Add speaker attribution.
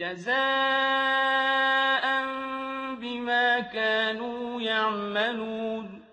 Speaker 1: جَزَاءً بِمَا كَانُوا يَعْمَلُونَ